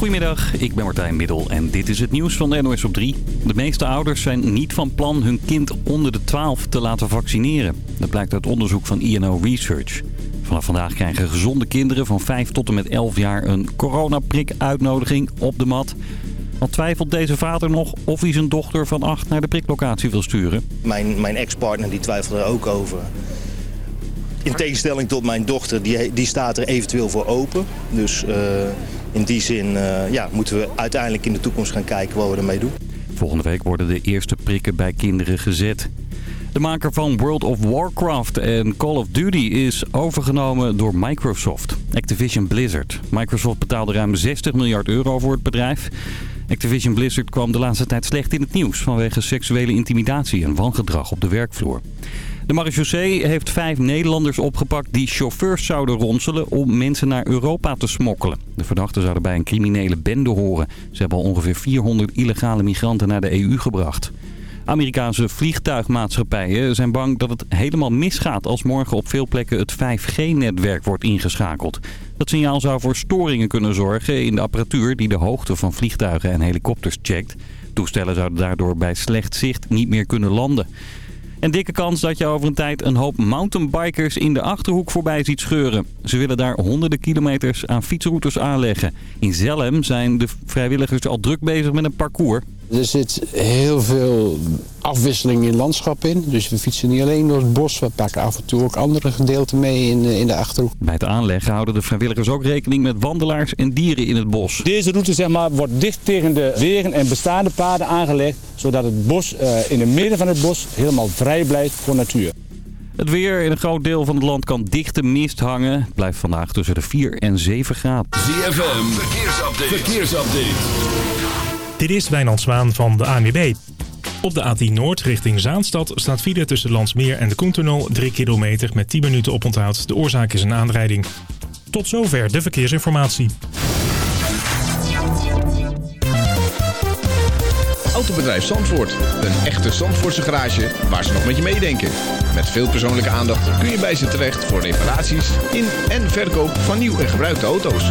Goedemiddag, ik ben Martijn Middel en dit is het nieuws van de NOS op 3. De meeste ouders zijn niet van plan hun kind onder de 12 te laten vaccineren. Dat blijkt uit onderzoek van INO Research. Vanaf vandaag krijgen gezonde kinderen van 5 tot en met 11 jaar een coronaprik-uitnodiging op de mat. Al twijfelt deze vader nog of hij zijn dochter van 8 naar de priklocatie wil sturen. Mijn, mijn ex-partner die twijfelt er ook over. In tegenstelling tot mijn dochter, die, die staat er eventueel voor open. Dus uh, in die zin uh, ja, moeten we uiteindelijk in de toekomst gaan kijken wat we ermee doen. Volgende week worden de eerste prikken bij kinderen gezet. De maker van World of Warcraft en Call of Duty is overgenomen door Microsoft. Activision Blizzard. Microsoft betaalde ruim 60 miljard euro voor het bedrijf. Activision Blizzard kwam de laatste tijd slecht in het nieuws vanwege seksuele intimidatie en wangedrag op de werkvloer. De marechaussee heeft vijf Nederlanders opgepakt die chauffeurs zouden ronselen om mensen naar Europa te smokkelen. De verdachten zouden bij een criminele bende horen. Ze hebben al ongeveer 400 illegale migranten naar de EU gebracht. Amerikaanse vliegtuigmaatschappijen zijn bang dat het helemaal misgaat als morgen op veel plekken het 5G-netwerk wordt ingeschakeld. Dat signaal zou voor storingen kunnen zorgen in de apparatuur die de hoogte van vliegtuigen en helikopters checkt. Toestellen zouden daardoor bij slecht zicht niet meer kunnen landen. En dikke kans dat je over een tijd een hoop mountainbikers in de Achterhoek voorbij ziet scheuren. Ze willen daar honderden kilometers aan fietsroutes aanleggen. In Zelhem zijn de vrijwilligers al druk bezig met een parcours. Er zit heel veel afwisseling in landschap in. Dus we fietsen niet alleen door het bos, we pakken af en toe ook andere gedeelten mee in, in de Achterhoek. Bij het aanleggen houden de vrijwilligers ook rekening met wandelaars en dieren in het bos. Deze route zeg maar, wordt dicht tegen de wegen en bestaande paden aangelegd, zodat het bos uh, in het midden van het bos helemaal vrij blijft voor natuur. Het weer in een groot deel van het land kan dichte mist hangen. Het blijft vandaag tussen de 4 en 7 graden. ZFM, verkeersupdate. verkeersupdate. Dit is Wijnand Zwaan van de ANWB. Op de A10 Noord richting Zaanstad staat file tussen Landsmeer en de Koentunnel 3 kilometer met 10 minuten oponthoud. De oorzaak is een aanrijding. Tot zover de verkeersinformatie. Autobedrijf Zandvoort. Een echte Zandvoortse garage waar ze nog met je meedenken. Met veel persoonlijke aandacht kun je bij ze terecht voor reparaties in en verkoop van nieuw en gebruikte auto's.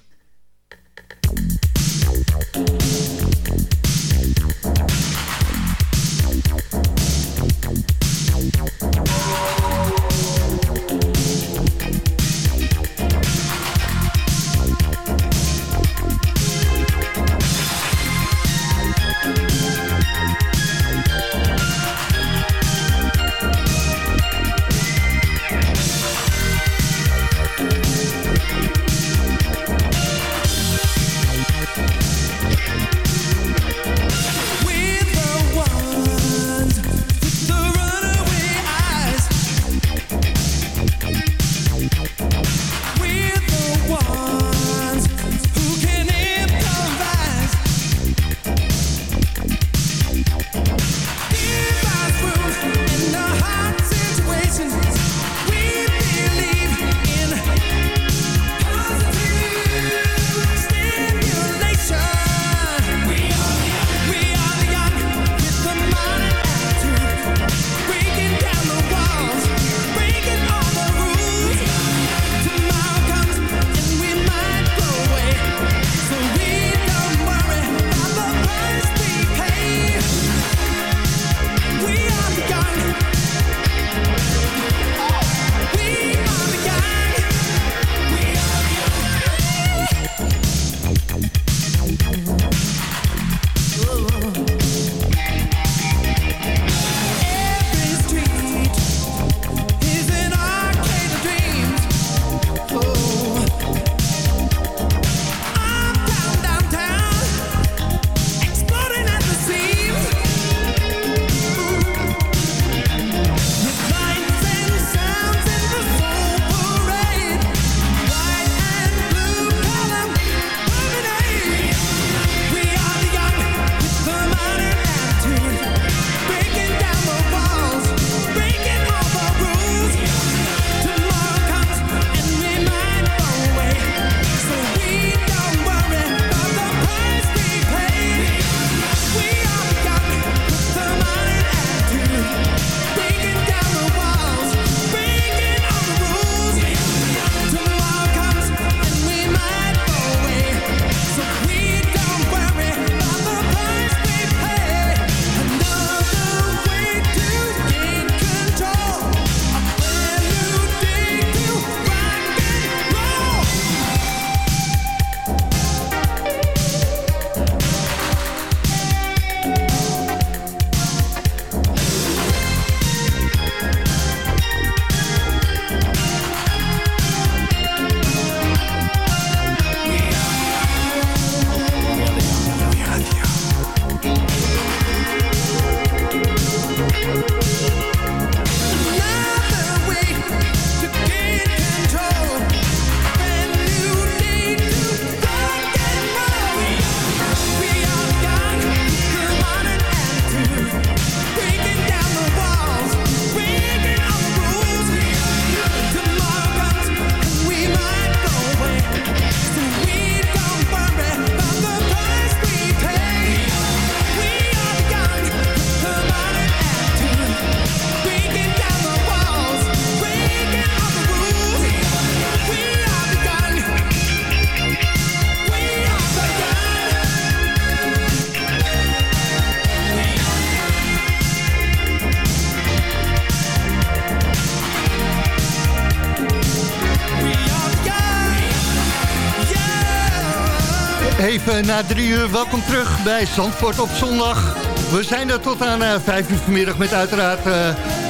Na drie uur, welkom terug bij Zandvoort op zondag. We zijn er tot aan uh, vijf uur vanmiddag met uiteraard uh,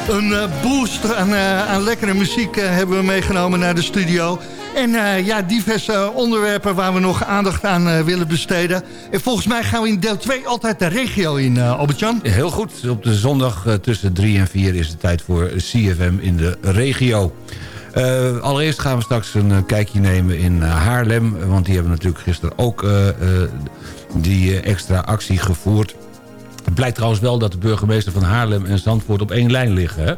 een uh, boost aan, lekkere muziek hebben we meegenomen naar de studio. En ja, diverse onderwerpen waar we nog aandacht aan willen besteden. En volgens mij gaan we in deel 2 altijd de regio in, Albert-Jan. Heel goed, op de zondag tussen 3 en 4 is het tijd voor CFM in de regio. Uh, allereerst gaan we straks een uh, kijkje nemen in uh, Haarlem. Want die hebben natuurlijk gisteren ook die extra actie gevoerd. Het blijkt trouwens wel dat de burgemeester van Haarlem en Zandvoort op één lijn liggen. Hè?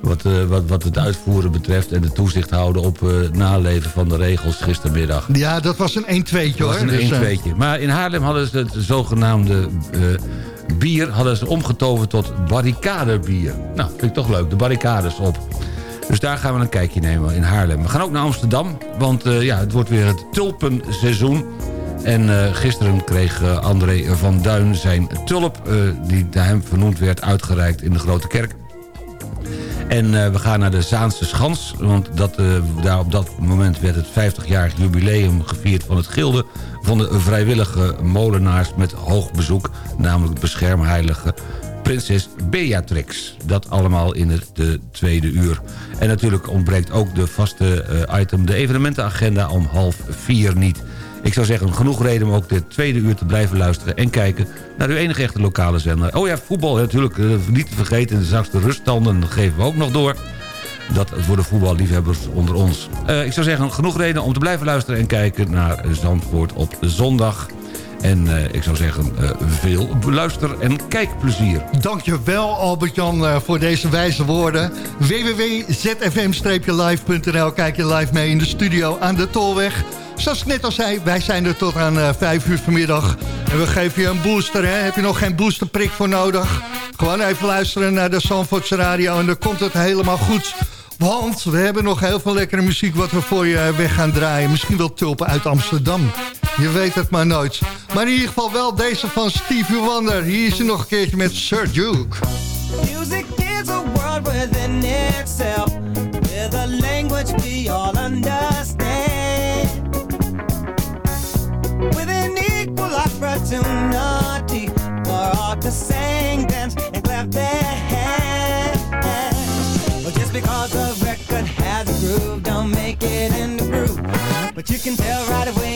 Wat, wat, wat het uitvoeren betreft en de toezicht houden op naleven van de regels gistermiddag. Ja, dat was een 1-2'tje hoor. Dat was een dus, 1-2'tje. Maar in Haarlem hadden ze het zogenaamde bier hadden ze omgetoverd tot barricadebier. Nou, vind ik toch leuk, de barricades op. Dus daar gaan we een kijkje nemen in Haarlem. We gaan ook naar Amsterdam, want uh, ja, het wordt weer het tulpenseizoen. En uh, gisteren kreeg uh, André van Duin zijn tulp, die naar hem vernoemd werd, uitgereikt in de Grote Kerk. En we gaan naar de Zaanse Schans, want dat, daar op dat moment werd het 50-jarig jubileum gevierd van het gilde van de vrijwillige molenaars met hoog bezoek, namelijk beschermheilige prinses Beatrix. Dat allemaal in het de tweede uur. En natuurlijk ontbreekt ook de vaste uh, item... de evenementenagenda om half vier niet. Ik zou zeggen, genoeg reden om ook de tweede uur te blijven luisteren... en kijken naar uw enige echte lokale zender. Oh ja, voetbal natuurlijk, uh, niet te vergeten. Straks de ruststanden geven we ook nog door. Dat voor de voetballiefhebbers onder ons. Uh, ik zou zeggen, genoeg reden om te blijven luisteren... en kijken naar Zandvoort op zondag... En uh, ik zou zeggen, uh, veel luister- en kijkplezier. Dankjewel Albert-Jan uh, voor deze wijze woorden. www.zfm-live.nl Kijk je live mee in de studio aan de Tolweg. Zoals ik net al zei, wij zijn er tot aan 5 uur vanmiddag. En we geven je een booster, hè? Heb je nog geen boosterprik voor nodig? Gewoon even luisteren naar de Zandvoortse Radio en dan komt het helemaal goed... Want we hebben nog heel veel lekkere muziek wat we voor je weg gaan draaien. Misschien wel tulpen uit Amsterdam. Je weet het maar nooit. Maar in ieder geval wel deze van Stevie Wonder. Hier is hij nog een keertje met Sir Duke. Music is a world within itself. With a language we all understand. With an equal opportunity for all to sing, dance and clap their hands. But just because a record has a groove, don't make it in the groove. But you can tell right away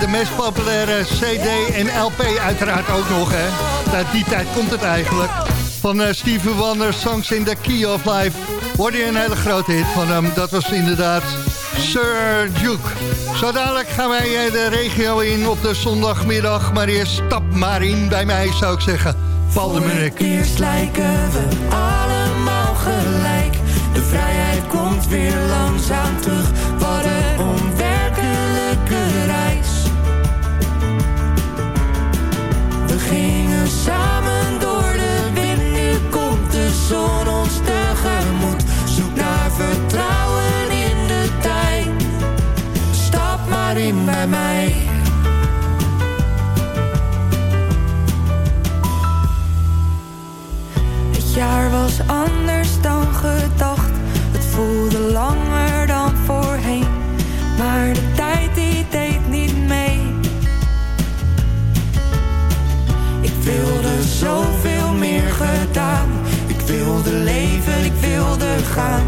de meest populaire CD en LP uiteraard ook nog. Hè? Uit die tijd komt het eigenlijk. Van uh, Stevie Wonder, Songs in the Key of Life. Hoorde je een hele grote hit van hem. Dat was inderdaad Sir Duke. Zo dadelijk gaan wij uh, de regio in op de zondagmiddag. Maar eerst stap maar in bij mij, zou ik zeggen. Paul de. Eerst lijken we allemaal gelijk. De vrijheid komt weer langzaam terug. Wat samen door de wind. Nu komt de zon ons tegemoet. Zoek naar vertrouwen in de tijd. Stap maar in bij mij. Het jaar was anders dan gedacht. Gaan.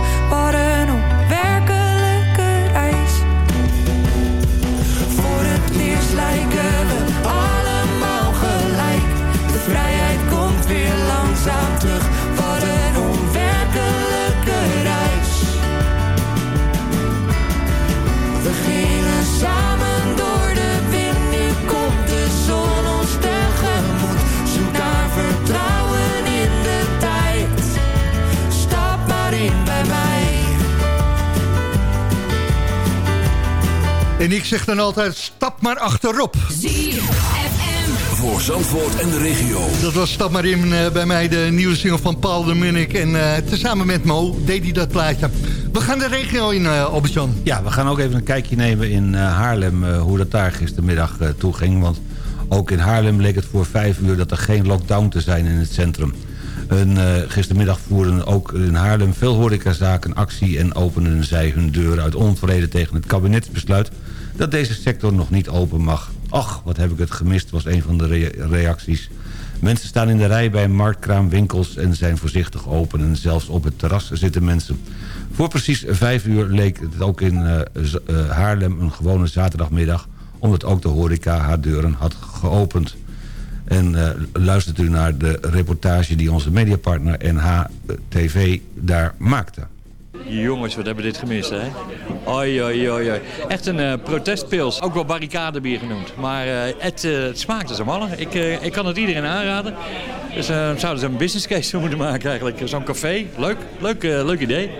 En ik zeg dan altijd, stap maar achterop. Voor Zandvoort en de regio. Dat was Stap maar in eh, bij mij, de nieuwe single van Paul de Munnik. En eh, tezamen met Mo deed hij dat plaatje. We gaan de regio in, uh. Ja, we gaan ook even een kijkje nemen in eh, Haarlem... eh, hoe dat daar gistermiddag eh, toe ging. Want ook in Haarlem leek het voor vijf uur dat er geen lockdown te zijn in het centrum. En, gistermiddag voerden ook in Haarlem veel horecazaken actie... en openden zij hun deuren uit onvrede tegen het kabinetsbesluit... dat deze sector nog niet open mag. Ach, wat heb ik het gemist, was een van de rea- reacties. Mensen staan in de rij bij marktkraamwinkels en zijn voorzichtig open... en zelfs op het terras zitten mensen. Voor precies vijf uur leek het ook in eh, eh, Haarlem een gewone zaterdagmiddag... omdat ook de horeca haar deuren had geopend. En eh, luistert u naar de reportage die onze mediapartner NHTV daar maakte. Jongens, wat hebben we dit gemist, hè? Oi, oi, oi, oi. Echt een eh, protestpils. Ook wel barricadebier genoemd. Maar eh, het, eh, het smaakt als een mannen. Ik, ik kan het iedereen aanraden. Dus zouden ze een business case moeten maken eigenlijk. Zo'n café. Leuk, leuk, leuk idee.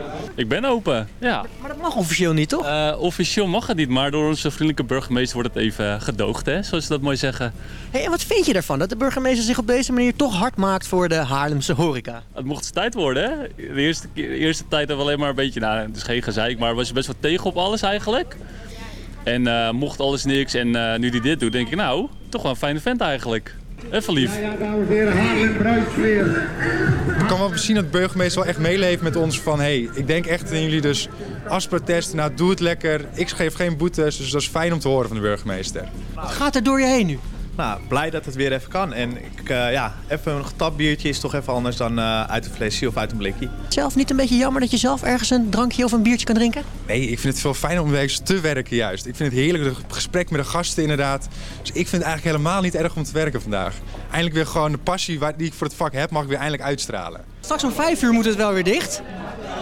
Ik ben open, ja. Maar dat mag officieel niet, toch? Eh, officieel mag het niet, maar door onze vriendelijke burgemeester wordt het even gedoogd, hè? zoals ze dat mooi zeggen. Hey, en wat vind je ervan dat de burgemeester zich op deze manier toch hard maakt voor de Haarlemse horeca? Het mocht tijd worden, hè? De eerste, de eerste tijd hebben we alleen maar een beetje, nou, het is geen gezeik, maar was je best wel tegen op alles eigenlijk. En eh, mocht alles niks en eh, nu die dit doet, denk ik, nou, toch wel een fijne vent eigenlijk. Even lief. dames en heren, Haarlem bruidsfeer. Ik kan wel zien dat de burgemeester wel echt meeleeft met ons van... hey, ik denk echt in jullie dus als protest, nou doe het lekker. Ik geef geen boetes, dus dat is fijn om te horen van de burgemeester. Wat gaat er door je heen nu? Nou, blij dat het weer even kan. En ik, eh, ja, even een getapt biertje is toch even anders dan eh, uit een flesje of uit een blikje. Zelf niet een beetje jammer dat je zelf ergens een drankje of een biertje kan drinken? Nee, ik vind het veel fijner om te werken juist. Ik vind het heerlijk, het gesprek met de gasten inderdaad. Dus ik vind het eigenlijk helemaal niet erg om te werken vandaag. Eindelijk weer gewoon de passie waar- die ik voor het vak heb, mag ik weer eindelijk uitstralen. Straks om vijf uur moet het wel weer dicht.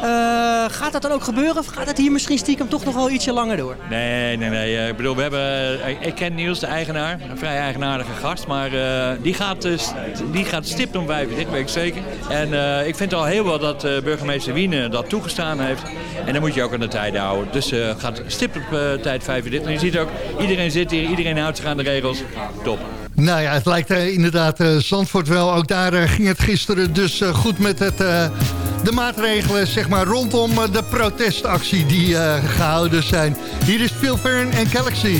Eh, gaat dat dan ook gebeuren of gaat het hier misschien stiekem toch nog wel ietsje langer door? Nee, nee, nee. eh, Ik bedoel, we hebben, eh, ik ken Niels, de eigenaar, een vrij eigenaardige gast. Maar die, gaat, die gaat stipt om vijf dit weet ik zeker. En ik vind al heel wel dat burgemeester Wiene dat toegestaan heeft. En dan moet je ook aan de tijden houden. Dus gaat stipt op tijd vijf dit. En je ziet ook, iedereen zit hier, iedereen houdt zich aan de regels. Top. Nou ja, het lijkt eh, inderdaad eh, Zandvoort wel. Ook daar eh, ging het gisteren dus goed met het, de maatregelen zeg maar, rondom de protestactie die eh, gehouden zijn. Hier is Phil Fern en Galaxy.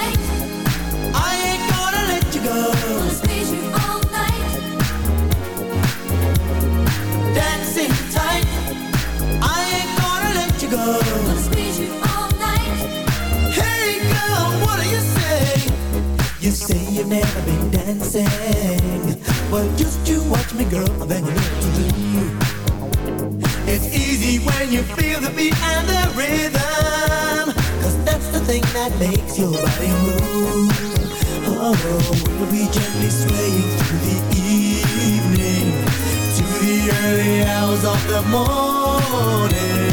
The morning.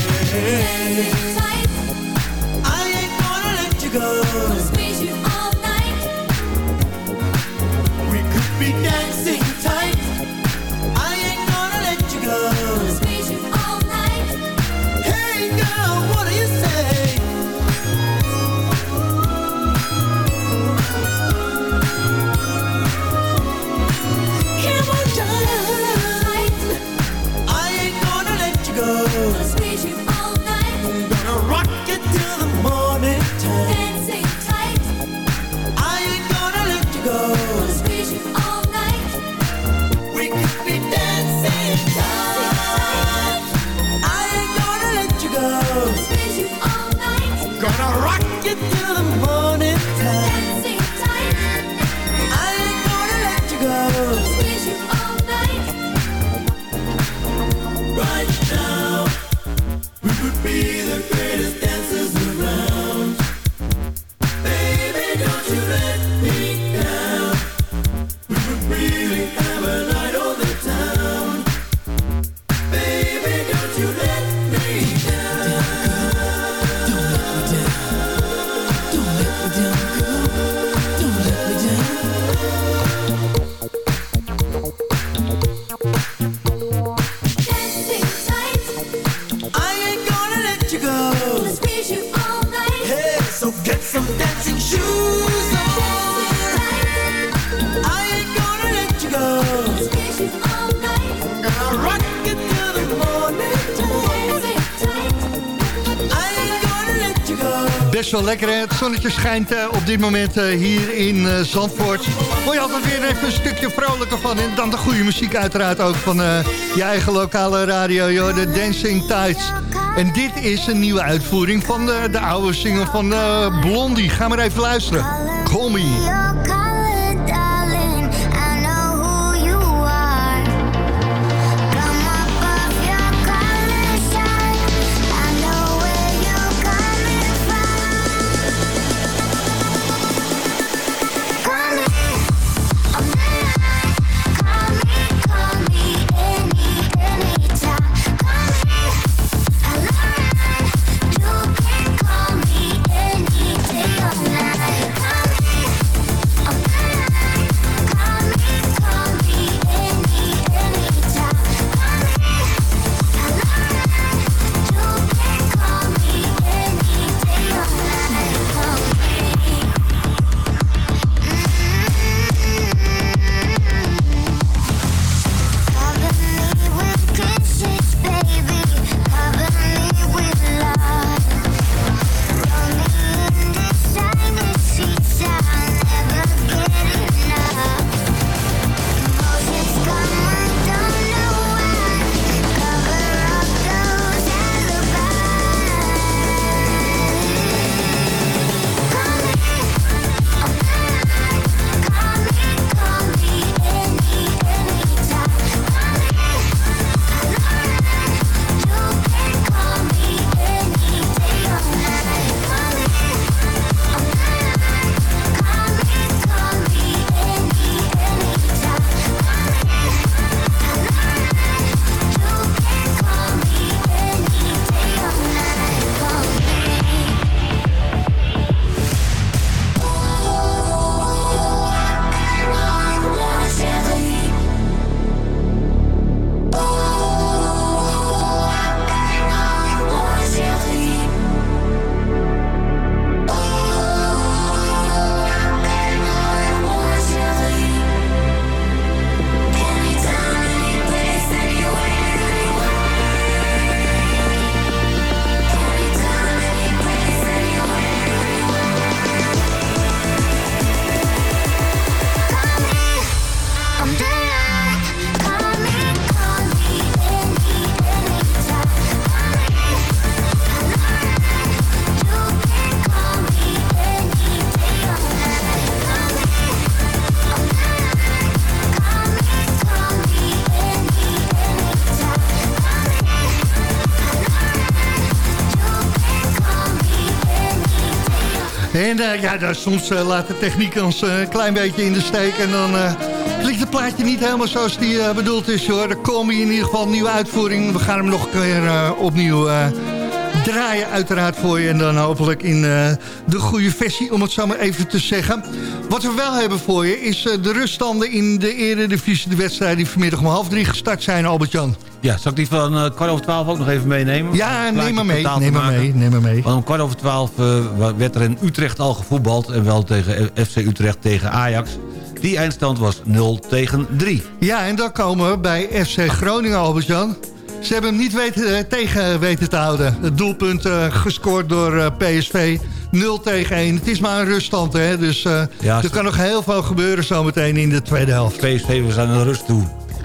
Lekker? Het zonnetje schijnt eh, op dit moment eh, hier in eh, Zandvoort. Word je altijd weer even een stukje vrolijker van. En dan de goede muziek uiteraard ook van je eigen lokale radio, de Dancing Tides. En dit is een nieuwe uitvoering van de, de oude single van Blondie. Ga maar even luisteren. Call me. En ja, soms eh, laat de techniek ons eh, een klein beetje in de steek. En dan eh, klinkt het plaatje niet helemaal zoals die bedoeld is hoor. Er komen in ieder geval een nieuwe uitvoering. We gaan hem nog een keer opnieuw draaien uiteraard voor je. En dan hopelijk in eh, de goede versie, om het zo maar even te zeggen. Wat we wel hebben voor je is eh, de ruststanden in de eredivisie. De wedstrijden die vanmiddag om half drie gestart zijn, Albert-Jan. Ja, zal ik die van eh, kwart over twaalf ook nog even meenemen? Ja, neem maar mee, neem maar mee, neem maar mee. Want om kwart over twaalf werd er in Utrecht al gevoetbald... en wel tegen FC Utrecht tegen Ajax. Die eindstand was 0 tegen 3. Ja, en dan komen we bij FC Groningen, Albert-Jan. Ze hebben hem niet weten, eh, tegen weten te houden. Het doelpunt eh, gescoord door eh, PSV. 0 tegen 1. Het is maar een ruststand, hè. Dus Ja, er kan nog heel veel gebeuren zometeen in de tweede helft. PSV was aan de rust toe.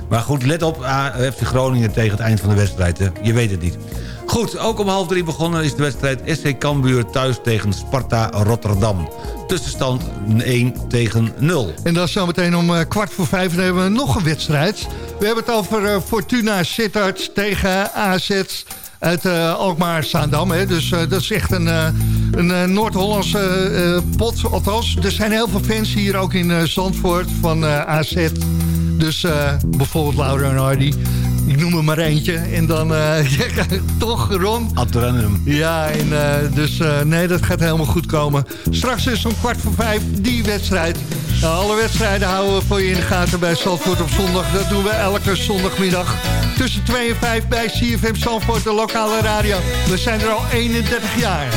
Maar goed, let op, ah, FC Groningen tegen het eind van de wedstrijd. Hè. Je weet het niet. Goed, ook om half drie begonnen is de wedstrijd SC Cambuur thuis tegen Sparta Rotterdam. Tussenstand 1 tegen 0. En dan zometeen om eh, kwart voor vijf hebben we nog een wedstrijd. We hebben het over eh, Fortuna Sittard tegen AZ uit eh, Alkmaar-Zaandam. hè. Dus dat is echt een, een Noord-Hollandse pot. Althans, er zijn heel veel fans hier ook in Zandvoort van AZ. Dus bijvoorbeeld Laura en Hardy. Ik noem er maar eentje. En dan eh, ja, toch, Ron. Adrenum. Ja, en, eh, dus eh, nee, dat gaat helemaal goed komen. Straks is om kwart voor vijf die wedstrijd. Alle wedstrijden houden we voor je in de gaten bij Zandvoort op zondag. Dat doen we elke zondagmiddag. Tussen 2 en 5 bij CFM Zandvoort, de lokale radio. We zijn er al 31 jaar.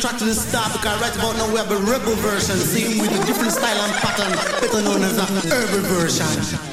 Track to the start because right about now we have a rebel version. Sing with a different style and pattern, better known as a herbal version.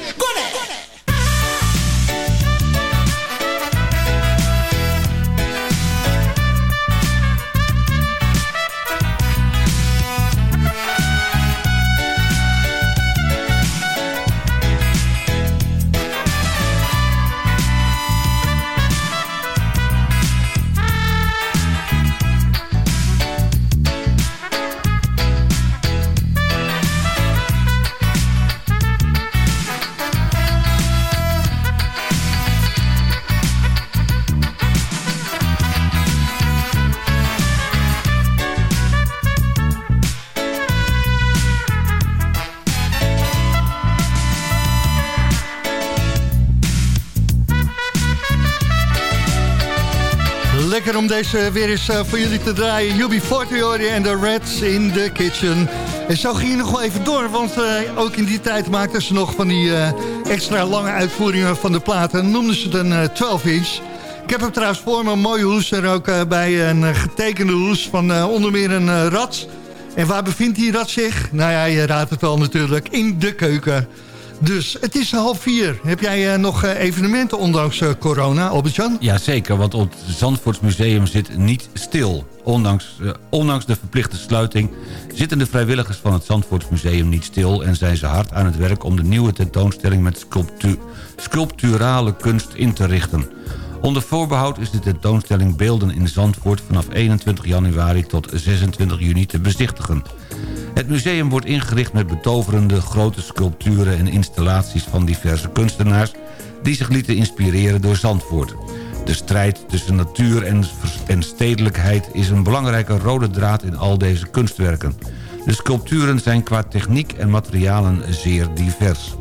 Deze weer eens eh, voor jullie te draaien. UB40 hoor je en de Reds in the Kitchen. En zo ging je nog wel even door, want eh, ook in die tijd maakten ze nog van die eh, extra lange uitvoeringen van de platen. Noemden ze een 12 inch. Ik heb hem trouwens voor me, een mooie hoes er ook bij. Een getekende hoes van onder meer een rat. En waar bevindt die rat zich? Nou ja, je raadt het wel natuurlijk, in de keuken. Dus het is half vier. Heb jij eh, nog eh, evenementen ondanks eh, corona, Albert-Jan? Ja, zeker, want het Zandvoortsmuseum zit niet stil. Ondanks, ondanks de verplichte sluiting zitten de vrijwilligers van het Zandvoortsmuseum niet stil... en zijn ze hard aan het werk om de nieuwe tentoonstelling met sculptu sculpturale kunst in te richten. Onder voorbehoud is de tentoonstelling Beelden in Zandvoort... vanaf 21 januari tot 26 juni te bezichtigen. Het museum wordt ingericht met betoverende grote sculpturen en installaties van diverse kunstenaars... die zich lieten inspireren door Zandvoort. De strijd tussen natuur en, en stedelijkheid is een belangrijke rode draad in al deze kunstwerken. De sculpturen zijn qua techniek en materialen zeer divers.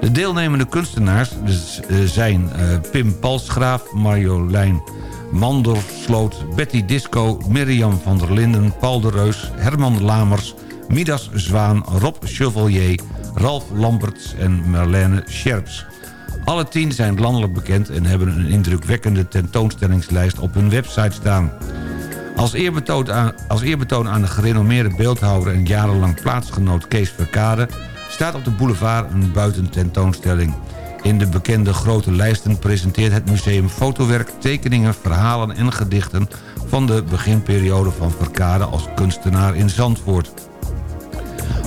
De deelnemende kunstenaars dus, eh, zijn eh, Pim Palsgraaf, Marjolein Mandersloot, Betty Disco, Mirjam van der Linden, Paul de Reus, Herman Lamers, Midas Zwaan, Rob Chevalier, Ralf Lamberts en Marlene Scherps. Alle tien zijn landelijk bekend en hebben een indrukwekkende tentoonstellingslijst op hun website staan. Als eerbetoon aan, als eerbetoon aan de gerenommeerde beeldhouwer en jarenlang plaatsgenoot Kees Verkade... staat op de boulevard een buitententoonstelling. In de bekende grote lijsten presenteert het museum fotowerk, tekeningen, verhalen en gedichten... van de beginperiode van Verkade als kunstenaar in Zandvoort.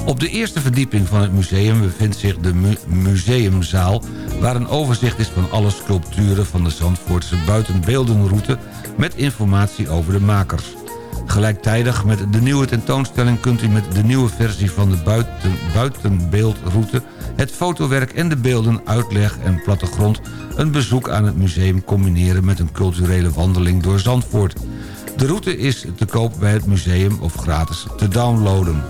Op de eerste verdieping van het museum bevindt zich de mu museumzaal... waar een overzicht is van alle sculpturen van de Zandvoortse buitenbeeldenroute... met informatie over de makers. Gelijktijdig met de nieuwe tentoonstelling kunt u met de nieuwe versie van de buiten, buitenbeeldroute... het fotowerk en de beelden, uitleg en plattegrond... een bezoek aan het museum combineren met een culturele wandeling door Zandvoort. De route is te koop bij het museum of gratis te downloaden.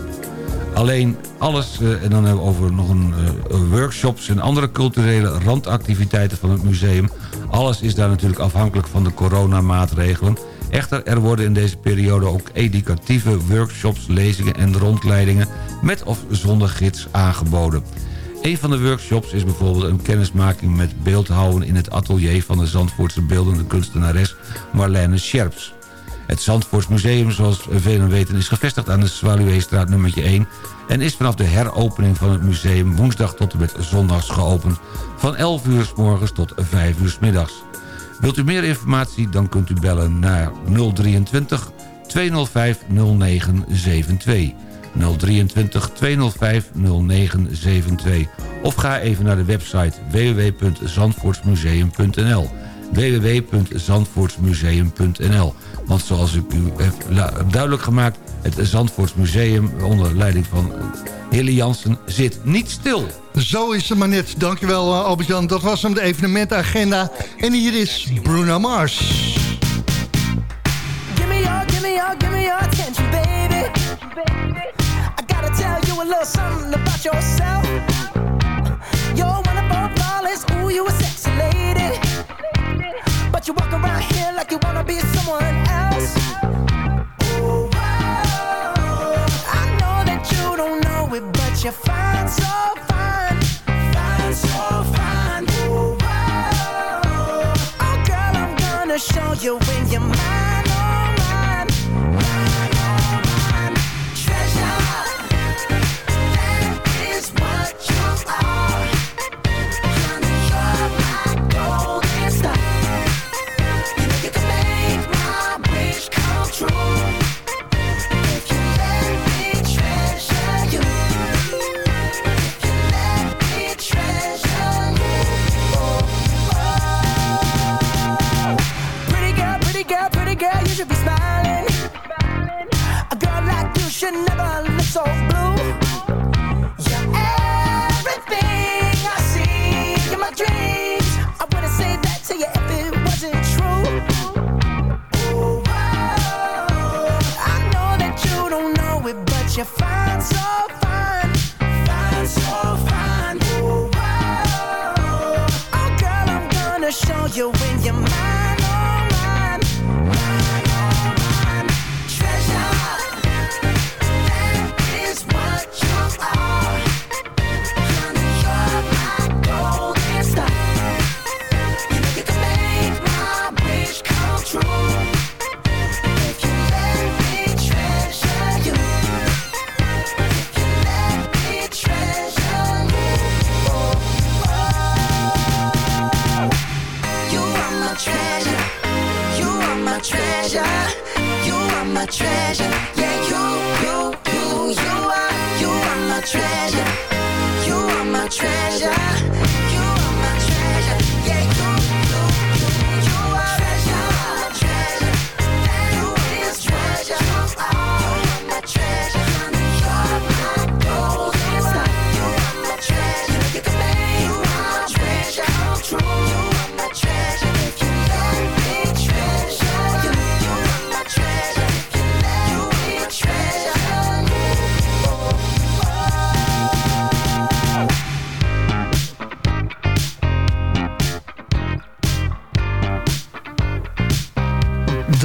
Alleen alles, eh, en dan hebben we over nog een eh, workshops en andere culturele randactiviteiten van het museum. Alles is daar natuurlijk afhankelijk van de coronamaatregelen. Echter, er worden in deze periode ook educatieve workshops, lezingen en rondleidingen met of zonder gids aangeboden. Een van de workshops is bijvoorbeeld een kennismaking met beeldhouden in het atelier van de Zandvoortse beeldende kunstenares Marlene Scherps. Het Zandvoorts Museum, zoals velen weten, is gevestigd aan de Zwaluweestraat nummertje 1... en is vanaf de heropening van het museum woensdag tot en met zondags geopend... van 11 uur s morgens tot 5 uur s middags. Wilt u meer informatie, dan kunt u bellen naar 023 205 0972. 023 205 0972. Of ga even naar de website www.zandvoortsmuseum.nl www.zandvoortsmuseum.nl Want zoals ik u heb duidelijk gemaakt... het Zandvoortsmuseum onder leiding van Hille Jansen zit niet stil. Zo is het maar net. Dankjewel uh, Albert-Jan. Dat was hem, de evenementenagenda. En hier is Bruno Mars. Give me your, give me your, give me your attention, baby. I gotta tell you a little something about yourself. You're wonderful, flawless, ooh, you a sexy lady. But you walk around here like you wanna be someone you're fine, so fine. Fine, so fine. Oh, girl, I'm gonna show you when you're mine,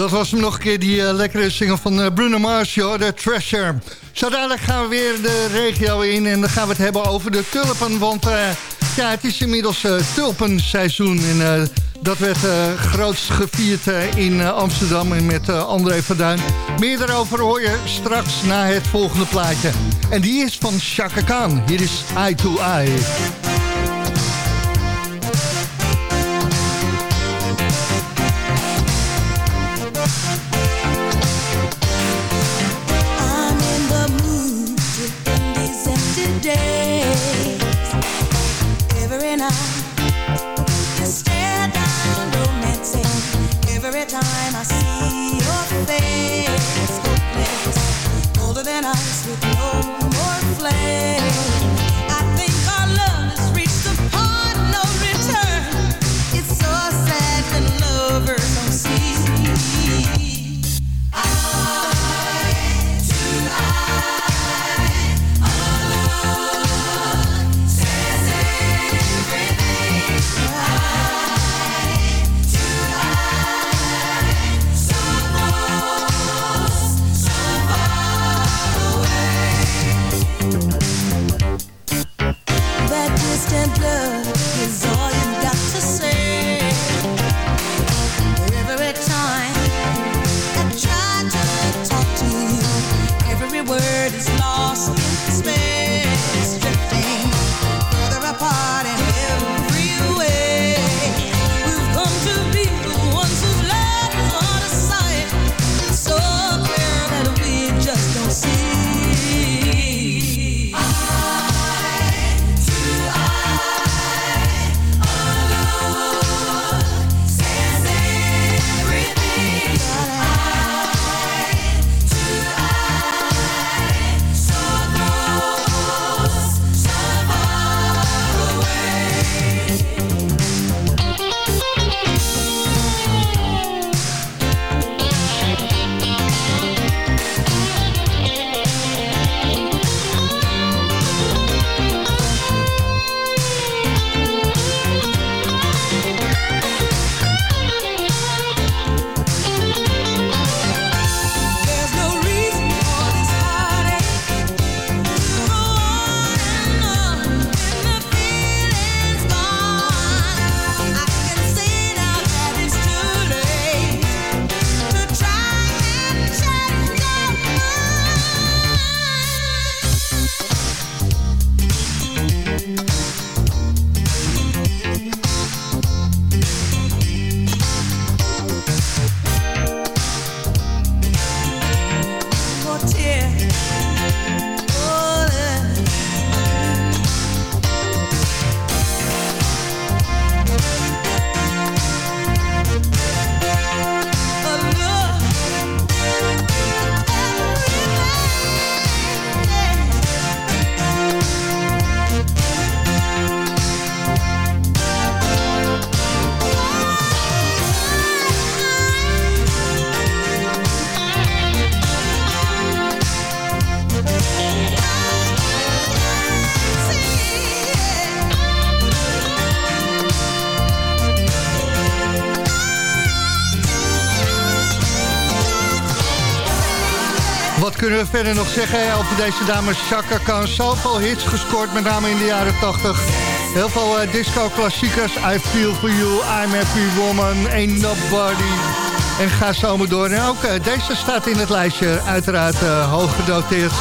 Dat was hem nog een keer, die eh, lekkere single van eh, Bruno Mars, joh, de Treasure. Zo dadelijk gaan we weer de regio in en dan gaan we het hebben over de tulpen. Want eh, ja, het is inmiddels tulpenseizoen en dat werd grootst gevierd in Amsterdam en met André van Duin. Meer daarover hoor je straks na het volgende plaatje. En die is van Chaka Khan. Hier is Eye to Eye. Word is lost. In space, kunnen we verder nog zeggen over deze dame Chaka Khan? Zoveel hits gescoord, met name in de jaren 80. Heel veel eh, disco-klassiekers. I Feel For You, I'm Happy Woman, Ain't Nobody. En ga zo maar door. En ook eh, deze staat in het lijstje, uiteraard eh, hoog genoteerd.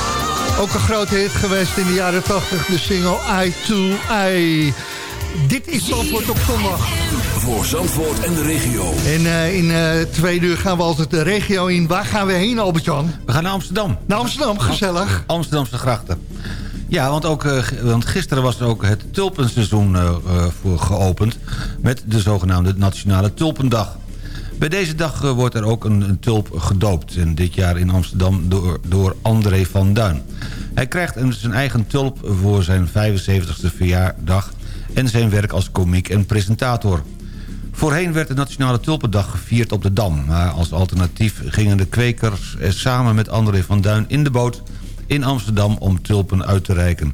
Ook een grote hit geweest in de jaren 80, de single Eye to Eye. Dit is Zandvoort op zondag. Voor Zandvoort en de regio. En eh, in eh twee uur gaan we altijd de regio in. Waar gaan we heen, Albert-Jan? We gaan naar Amsterdam. Naar Amsterdam, gezellig. Amsterdamse grachten. Ja, want, ook, eh, want gisteren was er ook het tulpenseizoen eh, eh, voor geopend... met de zogenaamde Nationale Tulpendag. Bij deze dag wordt er ook een, een tulp gedoopt. En dit jaar in Amsterdam door, door André van Duin. Hij krijgt een, zijn eigen tulp voor zijn 75ste verjaardag... en zijn werk als komiek en presentator. Voorheen werd de Nationale Tulpendag gevierd op de Dam... maar als alternatief gingen de kwekers er samen met André van Duin in de boot... in Amsterdam om tulpen uit te reiken.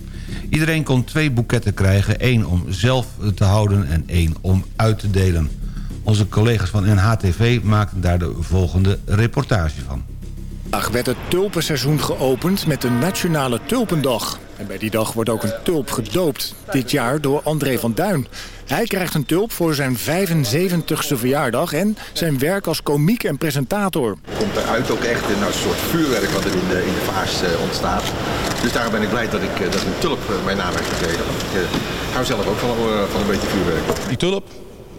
Iedereen kon twee boeketten krijgen, één om zelf te houden en één om uit te delen. Onze collega's van NHTV maakten daar de volgende reportage van. Vandaag werd het tulpenseizoen geopend met de Nationale Tulpendag. En bij die dag wordt ook een tulp gedoopt. Dit jaar door André van Duin. Hij krijgt een tulp voor zijn 75ste verjaardag... en zijn werk als komiek en presentator. komt eruit ook echt in een soort vuurwerk wat er in de, in de vaas eh, ontstaat. Dus daarom ben ik blij dat ik, eh, dat een tulp eh, mijn naam heeft gekregen. Want ik hou zelf ook van, eh, van een beetje vuurwerk. Die tulp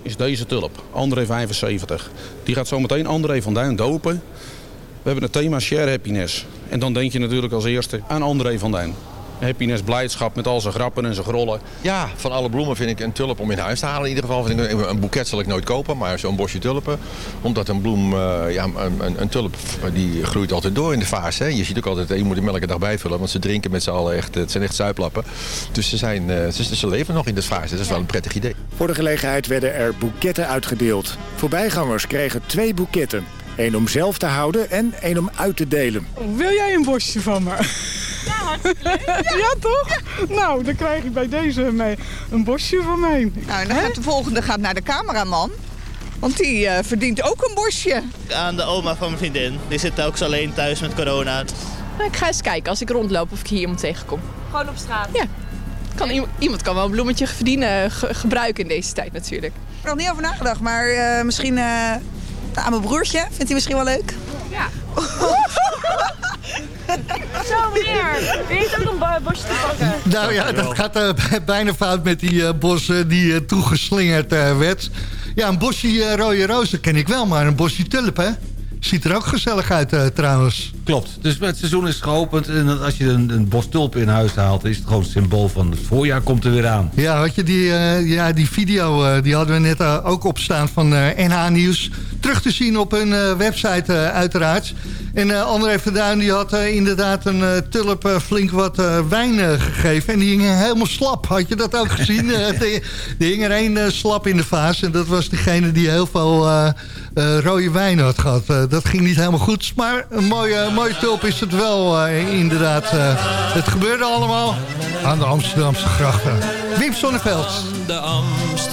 is deze tulp, André 75. Die gaat zometeen André van Duin dopen. We hebben het thema Share Happiness. En dan denk je natuurlijk als eerste aan André van Duin. Happiness, blijdschap met al zijn grappen en zijn grollen. Ja, van alle bloemen vind ik een tulp om in huis te halen in ieder geval. Vind ik, een boeket zal ik nooit kopen, maar zo'n bosje tulpen. Omdat een bloem, eh, ja, een, een, een tulp, eh, die groeit altijd door in de vaas. Hè. Je ziet ook altijd, je moet de melk een dag bijvullen, want ze drinken met z'n allen echt, het zijn echt zuiplappen. Dus ze, zijn, eh, ze, ze leven nog in de vaas, dat is wel een prettig idee. Voor de gelegenheid werden er boeketten uitgedeeld. Voorbijgangers kregen twee boeketten. Eén om zelf te houden en één om uit te delen. Wil jij een bosje van me? Ja, hartstikke leuk. Ja, toch? Nou, dan krijg ik bij deze mee een bosje van mij. Nou, en dan gaat de volgende gaat naar de cameraman. Want die eh, verdient ook een bosje. Aan de oma van mijn vriendin. Die zit ook zo alleen thuis met corona. Nou, Ik ga eens kijken als ik rondloop of ik hier iemand tegenkom. Gewoon op straat? Ja. Kan, iemand kan wel een bloemetje verdienen, ge- gebruiken in deze tijd natuurlijk. Ik heb er nog niet over nagedacht, maar eh, misschien eh, aan mijn broertje. Vindt hij misschien wel leuk? Ja. Zo meneer, wie heeft ook een bo- bosje te pakken? Nou ja, dat gaat eh, bijna fout met die eh, bos eh, die eh, toegeslingerd eh, werd. Ja, een bosje rode rozen ken ik wel, maar een bosje tulp, hè? Ziet er ook gezellig uit trouwens. Klopt. Dus het seizoen is geopend en als je een, een bos tulpen in huis haalt... is het gewoon een symbool van het voorjaar komt er weer aan. Ja, had je die, eh, ja, die video eh, die hadden we net eh, ook opstaan van NH Nieuws. Terug te zien op hun website uiteraard. En André Verduin die had inderdaad een tulp flink wat wijn gegeven. En die hing helemaal slap. Had je dat ook gezien? Die, die hing er één slap in de vaas. En dat was degene die heel veel rode wijn had gehad. Eh, dat ging niet helemaal goed. Maar een mooie, mooie tulp is het wel eh, inderdaad. eh. het gebeurde allemaal aan de Amsterdamse grachten. Wim Sonneveld. de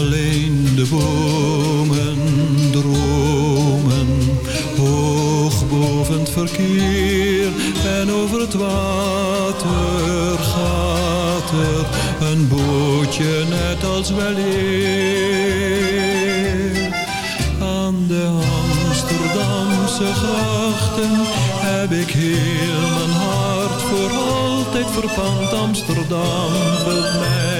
Alleen de bomen dromen hoog boven het verkeer. En over het water gaat er een bootje net als weleer. Aan de Amsterdamse grachten heb ik heel mijn hart voor altijd verpand. Amsterdam gedachten als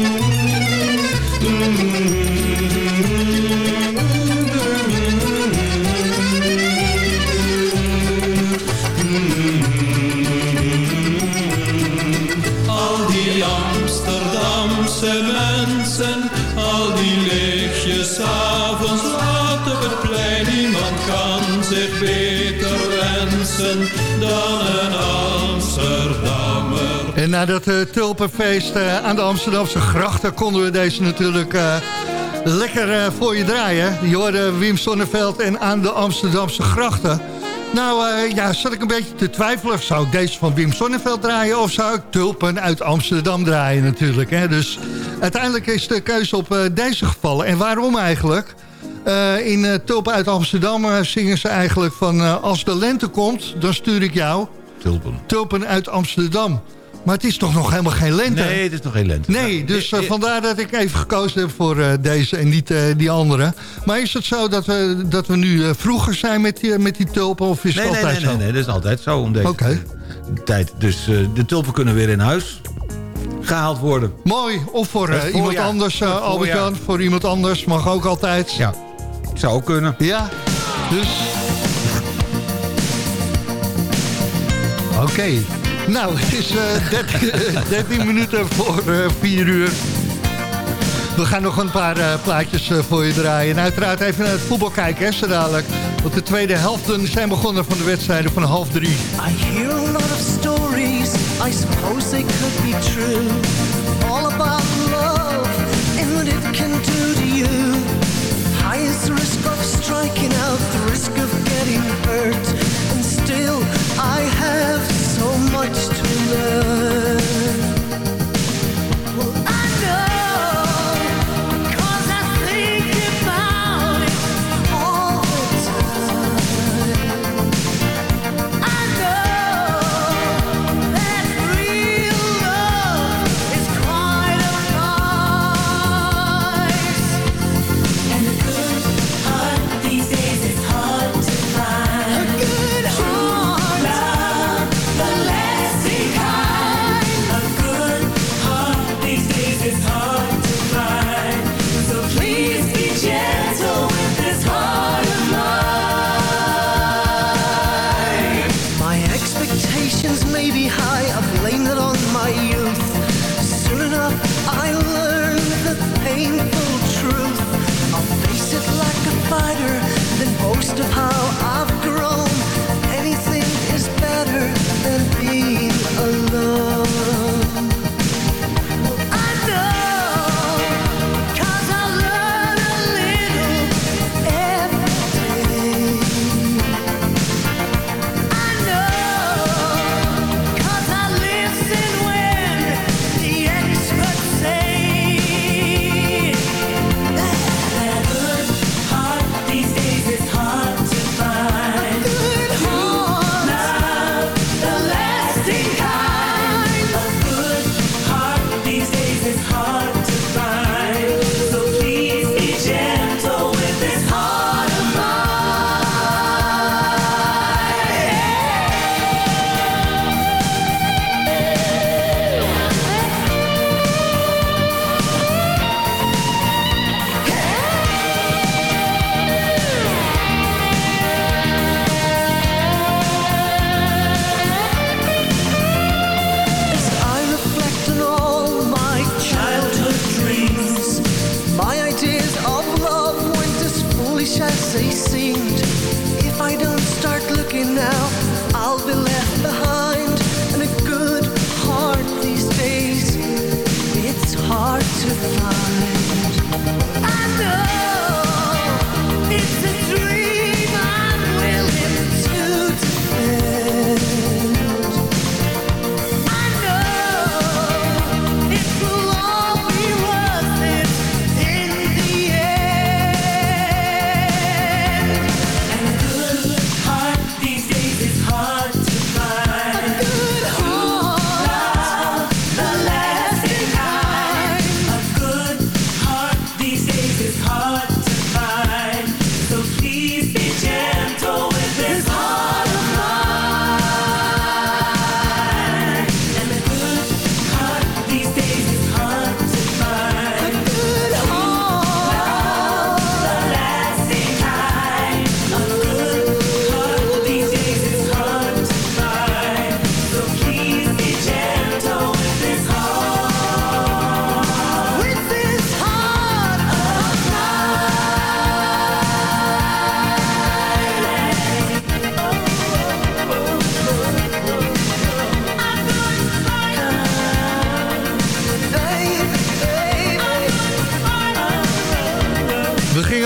Na dat eh, tulpenfeest eh, aan de Amsterdamse grachten... konden we deze natuurlijk eh, lekker voor je draaien. Je hoorde Wim Sonneveld en aan de Amsterdamse grachten. Nou ja, zat ik een beetje te twijfelen. Zou ik deze van Wim Sonneveld draaien... of zou ik Tulpen uit Amsterdam draaien natuurlijk. Hè? Dus uiteindelijk is de keuze op deze gevallen. En waarom eigenlijk? In Tulpen uit Amsterdam zingen ze eigenlijk van... als de lente komt, dan stuur ik jou... Tulpen. Tulpen uit Amsterdam. Maar het is toch nog helemaal geen lente? Nee, het is nog geen lente. Nee, dus eh, vandaar dat ik even gekozen heb voor eh, deze en niet eh, die andere. Maar is het zo dat we, dat we nu eh, vroeger zijn met die, met die tulpen of is Nee, het nee, altijd nee, nee, zo? nee, dat is altijd zo om deze Oké. tijd. Dus eh, de tulpen kunnen weer in huis gehaald worden. Mooi, of voor eh, iemand anders, Albert-Jan. Voor iemand anders, mag ook altijd. Ja, zou ook kunnen. Ja, dus... Oké. Nou, het is eh 13, eh, 13 minuten voor eh 4 uur. We gaan nog een paar eh, plaatjes eh, voor je draaien. En uiteraard even naar het voetbal kijken, hè, zo dadelijk. Want de tweede helften zijn begonnen van de wedstrijden van half drie. I hear a lot of stories, I suppose they could be true. All about love and what it can do to you. High is the risk of striking out, the risk of getting hurt. And still, I have so much to learn.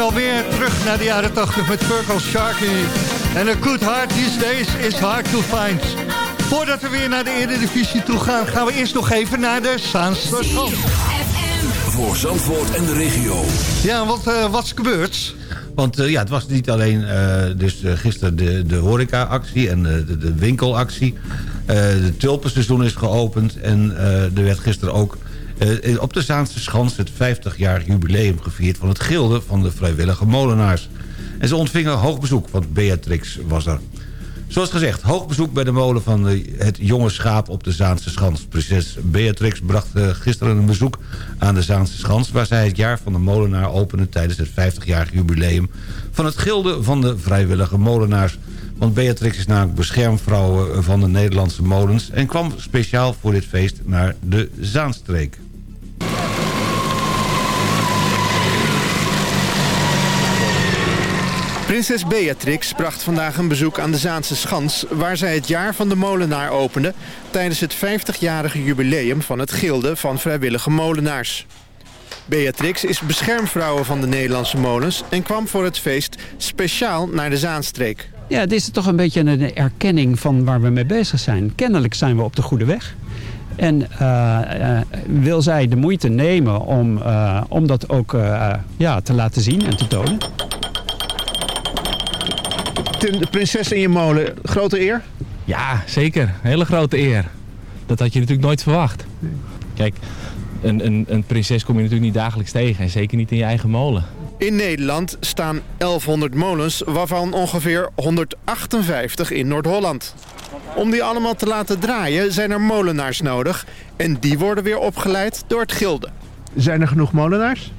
Alweer terug naar de jaren 80 met Circle Sharky. En a good heart these days is hard to find. Voordat we weer naar de Eredivisie toe gaan... gaan we eerst nog even naar de Zaanse Schans. Voor Zandvoort en de regio. Ja, wat, eh, wat is gebeurd? Want eh, ja, het was niet alleen uh, dus, uh, gisteren de, de horeca-actie en de, de winkelactie. de tulpenseizoen is geopend en er werd gisteren ook op de Zaanse Schans... het 50-jarig jubileum gevierd van het gilde van de vrijwillige molenaars. En ze ontvingen hoog bezoek, want Beatrix was er. Zoals gezegd, hoog bezoek bij de molen van het jonge schaap op de Zaanse Schans. Prinses Beatrix bracht uh, gisteren een bezoek aan de Zaanse Schans... waar zij het jaar van de molenaar opende tijdens het 50-jarig jubileum... van het gilde van de vrijwillige molenaars. Want Beatrix is namelijk beschermvrouw van de Nederlandse molens... en kwam speciaal voor dit feest naar de Zaanstreek. Prinses Beatrix bracht vandaag een bezoek aan de Zaanse Schans... waar zij het jaar van de molenaar opende... tijdens het 50-jarige jubileum van het gilde van vrijwillige molenaars. Beatrix is beschermvrouw van de Nederlandse molens... en kwam voor het feest speciaal naar de Zaanstreek. Ja, het is toch een beetje een erkenning van waar we mee bezig zijn. Kennelijk zijn we op de goede weg. En uh, uh, wil zij de moeite nemen om, uh, om dat ook ja, te laten zien en te tonen de prinses in je molen, grote eer? Ja, zeker. Hele grote eer. Dat had je natuurlijk nooit verwacht. Kijk, een, een, een prinses kom je natuurlijk niet dagelijks tegen. En zeker niet in je eigen molen. In Nederland staan 1100 molens, waarvan ongeveer 158 in Noord-Holland. Om die allemaal te laten draaien zijn er molenaars nodig. En die worden weer opgeleid door het gilde. Zijn er genoeg molenaars?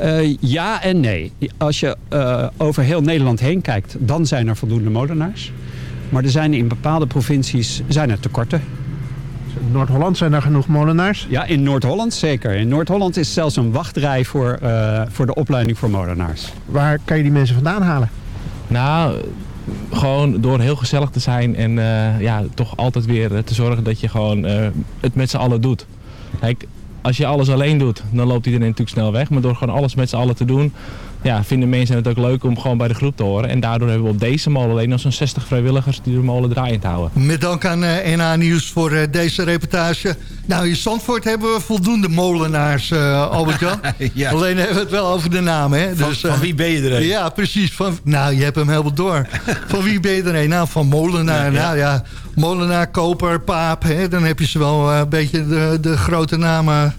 Uh, ja en nee. Als je uh, over heel Nederland heen kijkt, dan zijn er voldoende molenaars. Maar er zijn in bepaalde provincies zijn er tekorten. In Noord-Holland zijn er genoeg molenaars? Ja, in Noord-Holland zeker. In Noord-Holland is zelfs een wachtrij voor, uh, voor de opleiding voor molenaars. Waar kan je die mensen vandaan halen? Nou, gewoon door heel gezellig te zijn en ja, toch altijd weer te zorgen dat je gewoon het met z'n allen doet. Kijk, als je alles alleen doet, dan loopt iedereen natuurlijk snel weg. Maar door gewoon alles met z'n allen te doen, ja, vinden mensen het ook leuk om gewoon bij de groep te horen. En daardoor hebben we op deze molen alleen al zo'n 60 vrijwilligers die de molen draaiend houden. Met dank aan uh, NA Nieuws voor uh, deze reportage. Nou, in Zandvoort hebben we voldoende molenaars, uh, Albert-Jan. ja. Alleen hebben we het wel over de naam, hè. Van, dus, van wie ben je er een? Ja, precies. Van, nou, je hebt hem helemaal door. van wie ben je er een? Nou, van molenaar. Ja, ja. Nou ja, molenaar, koper, paap. Hè, dan heb je ze wel een beetje de, de grote namen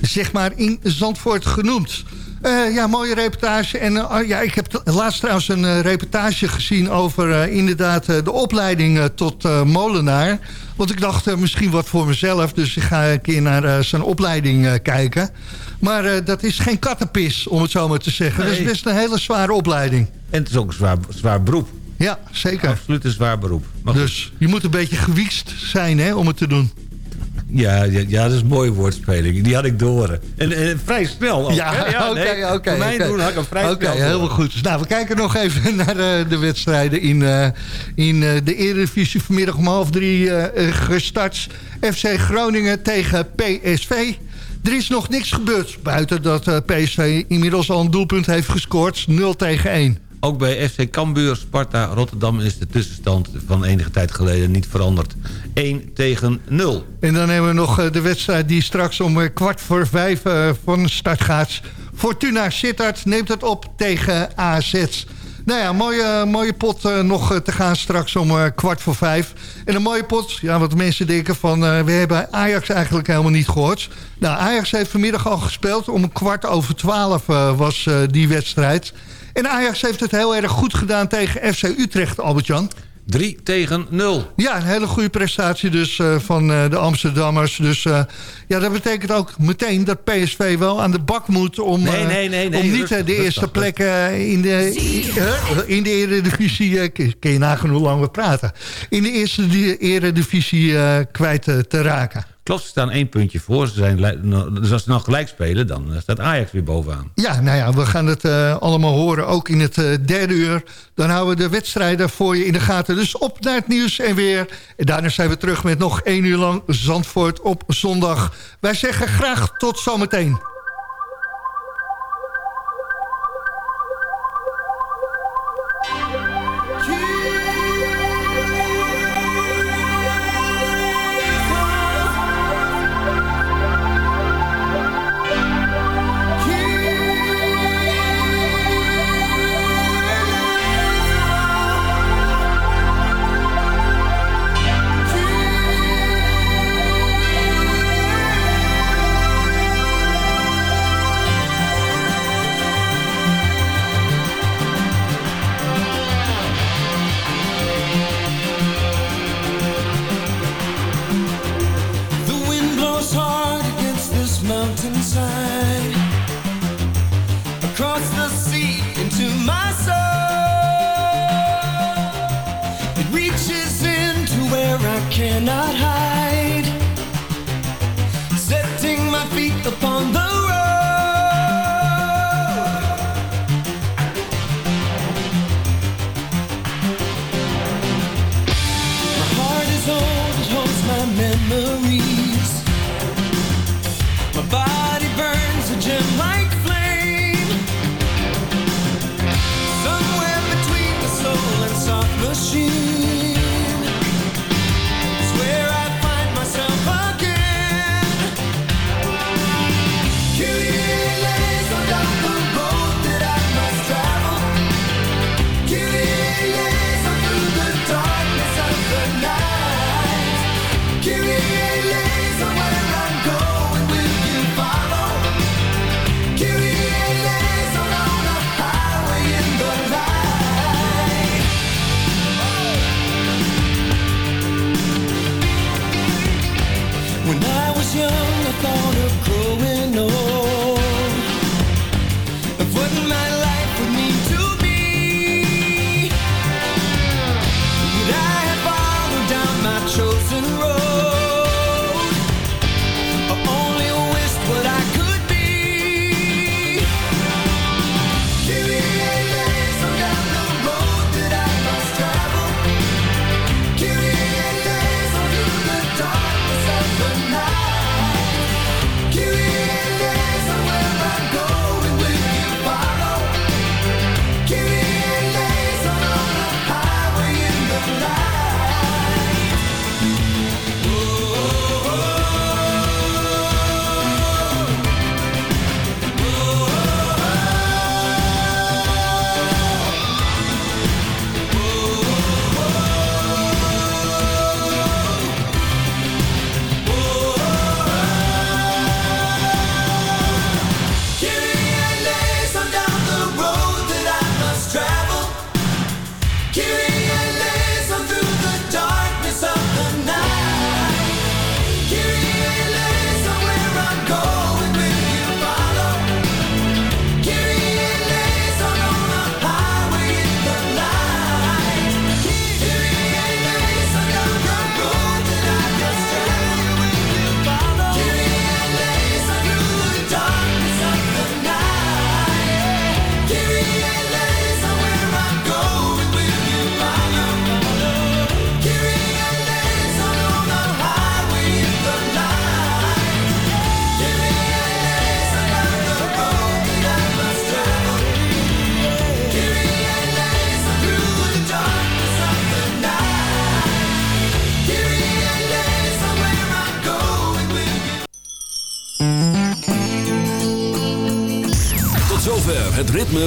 zeg maar in Zandvoort genoemd. Uh, ja, mooie reportage. En uh, ja, ik heb laatst trouwens een uh, reportage gezien over inderdaad de opleiding tot molenaar. Want ik dacht misschien wat voor mezelf. Dus ik ga een keer naar zijn opleiding kijken. Maar dat is geen kattenpis, om het zo maar te zeggen. Nee. Dat is best een hele zware opleiding. En het is ook een zwaar, zwaar beroep. Ja, zeker. Absoluut een zwaar beroep. Maar dus je moet een beetje gewiekst zijn hè, om het te doen. Ja, ja, ja, dat is een mooie woordspeling. Die had ik door. En, en vrij snel ook. Ja, ja oké, nee, oké. Voor mij doen had ik hem vrij Oké, helemaal goed. Nou, we kijken nog even naar uh, de wedstrijden in, uh, in uh, de Eredivisie. Vanmiddag om half drie gestart. FC Groningen tegen PSV. Er is nog niks gebeurd. Buiten dat PSV inmiddels al een doelpunt heeft gescoord. 0 tegen 1. Ook bij FC Cambuur, Sparta, Rotterdam is de tussenstand van enige tijd geleden niet veranderd. 1 tegen 0. En dan hebben we nog de wedstrijd die straks om kwart voor vijf van start gaat. Fortuna Sittard neemt het op tegen AZ. Nou ja, mooie, mooie pot nog te gaan straks om kwart voor vijf. En een mooie pot, ja, wat mensen denken van... We hebben Ajax eigenlijk helemaal niet gehoord. Nou, Ajax heeft vanmiddag al gespeeld. Om kwart over twaalf was die wedstrijd. En Ajax heeft het heel erg goed gedaan tegen FC Utrecht, Albert-Jan. 3 tegen 0. Ja, een hele goede prestatie dus uh, van uh, de Amsterdammers. Dus uh, ja, dat betekent ook meteen dat PSV wel aan de bak moet... om, nee, nee, nee, om niet rustig, de eerste plek in de, in de eredivisie... kun je nagaan hoe lang we praten. In de eerste eredivisie kwijt te raken. Klopt, ze staan één puntje voor. Ze zijn, dus als ze nou gelijk spelen, dan staat Ajax weer bovenaan. Ja, nou ja, we gaan het uh, allemaal horen. Ook in het uh, derde uur. Dan houden we de wedstrijden voor je in de gaten. Dus op naar het nieuws en weer. En daarna zijn we terug met nog één uur lang Zandvoort op zondag. Wij zeggen graag tot zometeen.